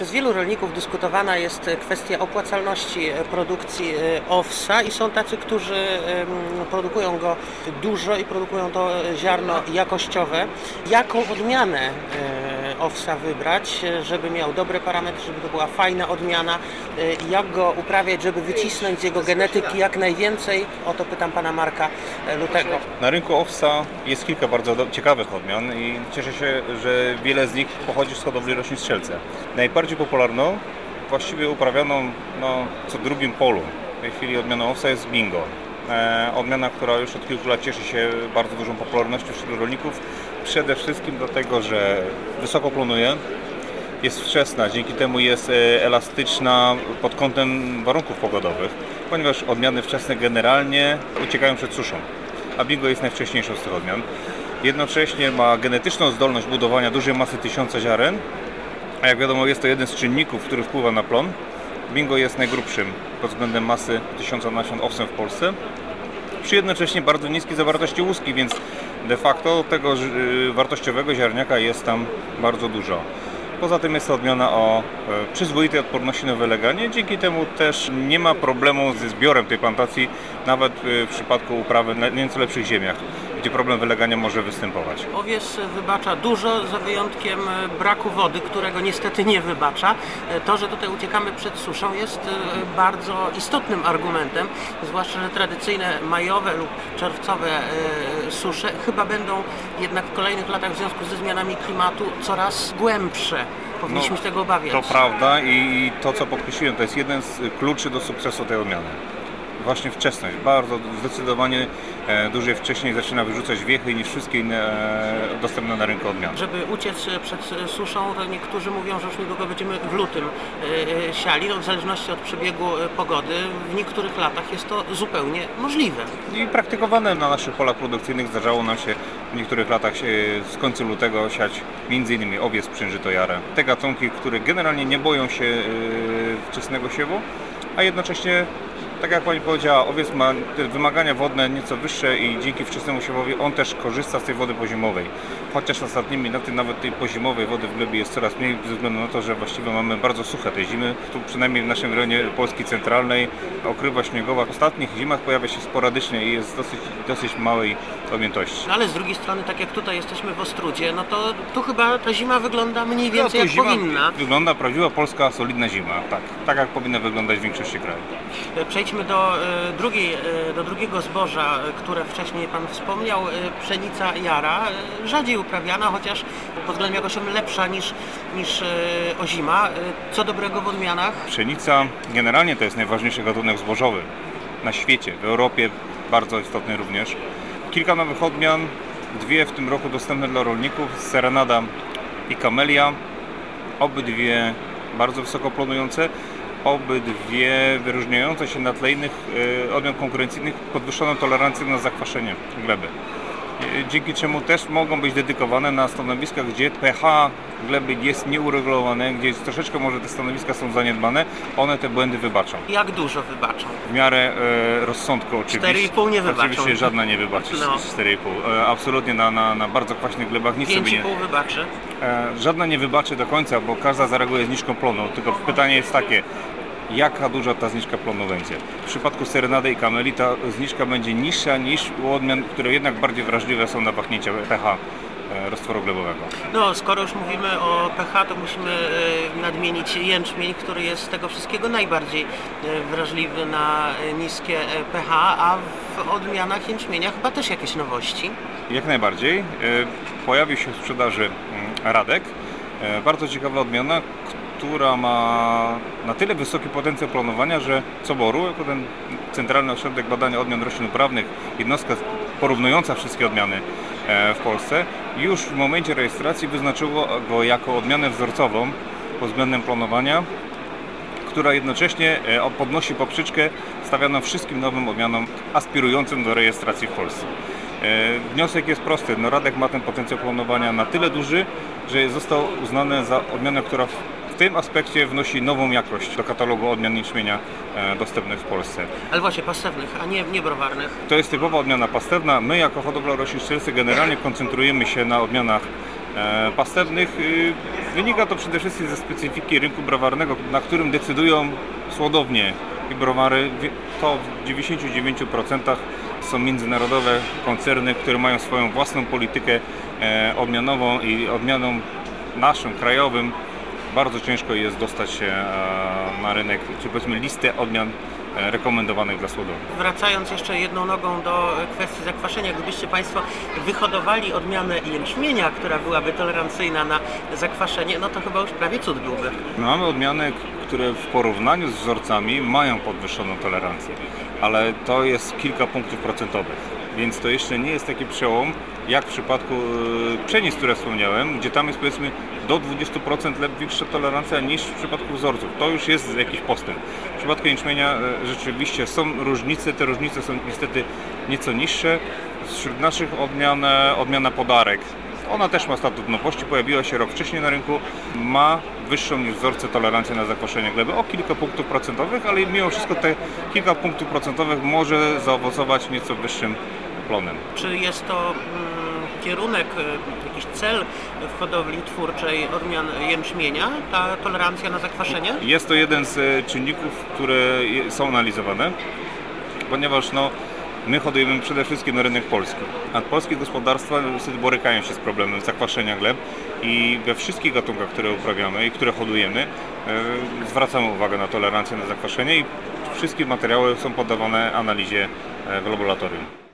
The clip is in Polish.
Przez wielu rolników dyskutowana jest kwestia opłacalności produkcji e, owsa i są tacy, którzy produkują go dużo i produkują to ziarno jakościowe. Jaką odmianę e, owsa wybrać, żeby miał dobre parametry, żeby to była fajna odmiana, e, jak go uprawiać, żeby wycisnąć z jego genetyki jak najwięcej? O to pytam pana Marka Lutego. Na rynku owsa jest kilka bardzo ciekawych odmian i cieszę się, że wiele z nich pochodzi z hodowli roślin strzelce. Najbardziej popularną, właściwie uprawianą no, co drugim polu w tej chwili odmianą owsa jest bingo. E, odmiana, która już od kilku lat cieszy się bardzo dużą popularnością wśród rolników. Przede wszystkim dlatego, że wysoko plonuje, jest wczesna, dzięki temu jest e, elastyczna pod kątem warunków pogodowych, ponieważ odmiany wczesne generalnie uciekają przed suszą, a bingo jest najwcześniejszą z tych odmian. Jednocześnie ma genetyczną zdolność budowania dużej masy tysiąca ziaren, a jak wiadomo jest to jeden z czynników, który wpływa na plon. Bingo jest najgrubszym pod względem masy tysiąca nasion owsem w Polsce przy jednocześnie bardzo niskiej zawartości łuski, więc de facto tego y, wartościowego ziarniaka jest tam bardzo dużo. Poza tym jest to odmiana o e, przyzwoitej odporności na wyleganie. Dzięki temu też nie ma problemu ze zbiorem tej plantacji, nawet w przypadku uprawy na nieco lepszych ziemiach gdzie problem wylegania może występować. Owies wybacza dużo, za wyjątkiem braku wody, którego niestety nie wybacza. To, że tutaj uciekamy przed suszą jest e, bardzo istotnym argumentem, zwłaszcza, że tradycyjne majowe lub czerwcowe e, susze chyba będą jednak w kolejnych latach w związku ze zmianami klimatu coraz głębsze. Powinniśmy no, się tego obawiać. To prawda i to, co podkreśliłem, to jest jeden z kluczy do sukcesu tej odmiany właśnie wczesność. Bardzo zdecydowanie e, dłużej wcześniej zaczyna wyrzucać wiechy niż wszystkie inne e, dostępne na rynku odmiany. Żeby uciec przed suszą, to niektórzy mówią, że już niedługo będziemy w lutym e, siali, no w zależności od przebiegu pogody. W niektórych latach jest to zupełnie możliwe. I praktykowane na naszych polach produkcyjnych zdarzało nam się w niektórych latach z końca lutego siać m.in. owiec przężytojarę. Te gatunki, które generalnie nie boją się wczesnego siewu, a jednocześnie tak jak Pani powiedziała, owiec ma te wymagania wodne nieco wyższe i dzięki wczesnemu siewowi on też korzysta z tej wody poziomowej. Chociaż ostatnimi laty nawet tej poziomowej wody w glebie jest coraz mniej ze względu na to, że właściwie mamy bardzo suche te zimy. Tu przynajmniej w naszym rejonie Polski centralnej okrywa śniegowa w ostatnich zimach pojawia się sporadycznie i jest dosyć, dosyć małej objętości. No ale z drugiej strony, tak jak tutaj jesteśmy w Ostrudzie, no to tu chyba ta zima wygląda mniej więcej no, jak powinna. Wygląda prawdziwa polska solidna zima, tak. Tak jak powinna wyglądać w większości krajów. Przejdźmy do, e, drugiej, e, do drugiego zboża, które wcześniej Pan wspomniał, e, pszenica jara, rzadziej uprawiana, chociaż pod względem jakością lepsza niż, niż ozima. Co dobrego w odmianach? Pszenica generalnie to jest najważniejszy gatunek zbożowy na świecie, w Europie bardzo istotny również. Kilka nowych odmian, dwie w tym roku dostępne dla rolników, Serenada i Camellia. Obydwie bardzo wysoko planujące obydwie wyróżniające się na tle innych e, odmian konkurencyjnych podwyższoną tolerancją na zakwaszenie gleby. E, dzięki czemu też mogą być dedykowane na stanowiskach, gdzie pH gleby jest nieuregulowane, gdzie troszeczkę może te stanowiska są zaniedbane, one te błędy wybaczą. Jak dużo wybaczą? W miarę e, rozsądku oczywiście. 4,5 nie wybaczą. Oczywiście żadna nie wybaczy no. 4,5. E, absolutnie na, na, na bardzo kwaśnych glebach nic sobie nie... 5,5 wybaczy? E, żadna nie wybaczy do końca, bo każda zareaguje zniżką plonu. Tylko pytanie jest takie, jaka duża ta zniżka plonu będzie. W przypadku Serenady i Kameli ta zniżka będzie niższa niż u odmian, które jednak bardziej wrażliwe są na pachnięcie pH e, roztworu glebowego. No, skoro już mówimy o pH, to musimy e, nadmienić jęczmień, który jest z tego wszystkiego najbardziej e, wrażliwy na niskie pH, a w odmianach jęczmienia chyba też jakieś nowości? Jak najbardziej. Pojawił się w sprzedaży mm, Radek. Bardzo ciekawa odmiana, która ma na tyle wysoki potencjał planowania, że Coboru, jako ten Centralny Ośrodek Badania Odmian Roślin Uprawnych, jednostka porównująca wszystkie odmiany e, w Polsce, już w momencie rejestracji wyznaczyło go jako odmianę wzorcową pod względem planowania, która jednocześnie e, podnosi poprzeczkę stawianą wszystkim nowym odmianom aspirującym do rejestracji w Polsce. E, wniosek jest prosty. No Radek ma ten potencjał planowania na tyle duży, że został uznany za odmianę, która tym aspekcie wnosi nową jakość do katalogu odmian niczmienia e, dostępnych w Polsce. Ale właśnie pastewnych, a nie, nie browarnych. To jest typowa odmiana pastewna. My jako hodowla roślin strzelcy generalnie koncentrujemy się na odmianach e, pastewnych. y, Wynika to przede wszystkim ze specyfiki rynku browarnego, na którym decydują słodownie i browary. To w 99% są międzynarodowe koncerny, które mają swoją własną politykę e, odmianową i odmianą naszym, krajowym. Bardzo ciężko jest dostać się e, na rynek, czy powiedzmy listę odmian e, rekomendowanych dla słodowni. Wracając jeszcze jedną nogą do kwestii zakwaszenia, gdybyście Państwo wyhodowali odmianę jęczmienia, która byłaby tolerancyjna na zakwaszenie, no to chyba już prawie cud byłby. Mamy odmiany, które w porównaniu z wzorcami mają podwyższoną tolerancję, ale to jest kilka punktów procentowych. Więc to jeszcze nie jest taki przełom, jak w przypadku e, pszenic, które wspomniałem, gdzie tam jest powiedzmy do 20% lep- większa tolerancja niż w przypadku wzorców. To już jest jakiś postęp. W przypadku jęczmienia e, rzeczywiście są różnice, te różnice są niestety nieco niższe. Wśród naszych odmian, odmiana podarek, ona też ma statut nowości, pojawiła się rok wcześniej na rynku, ma wyższą niż wzorce tolerancję na zakwaszenie gleby o kilka punktów procentowych, ale mimo wszystko te kilka punktów procentowych może zaowocować nieco wyższym plonem. Czy jest to mm, kierunek, y, jakiś cel w hodowli twórczej odmian jęczmienia, ta tolerancja na zakwaszenie? Jest to jeden z e, czynników, które są analizowane, ponieważ no, my hodujemy przede wszystkim na rynek polski, a polskie gospodarstwa borykają się z problemem zakwaszenia gleb i we wszystkich gatunkach, które uprawiamy i które hodujemy, e, zwracamy uwagę na tolerancję na zakwaszenie i wszystkie materiały są poddawane analizie e, w laboratorium.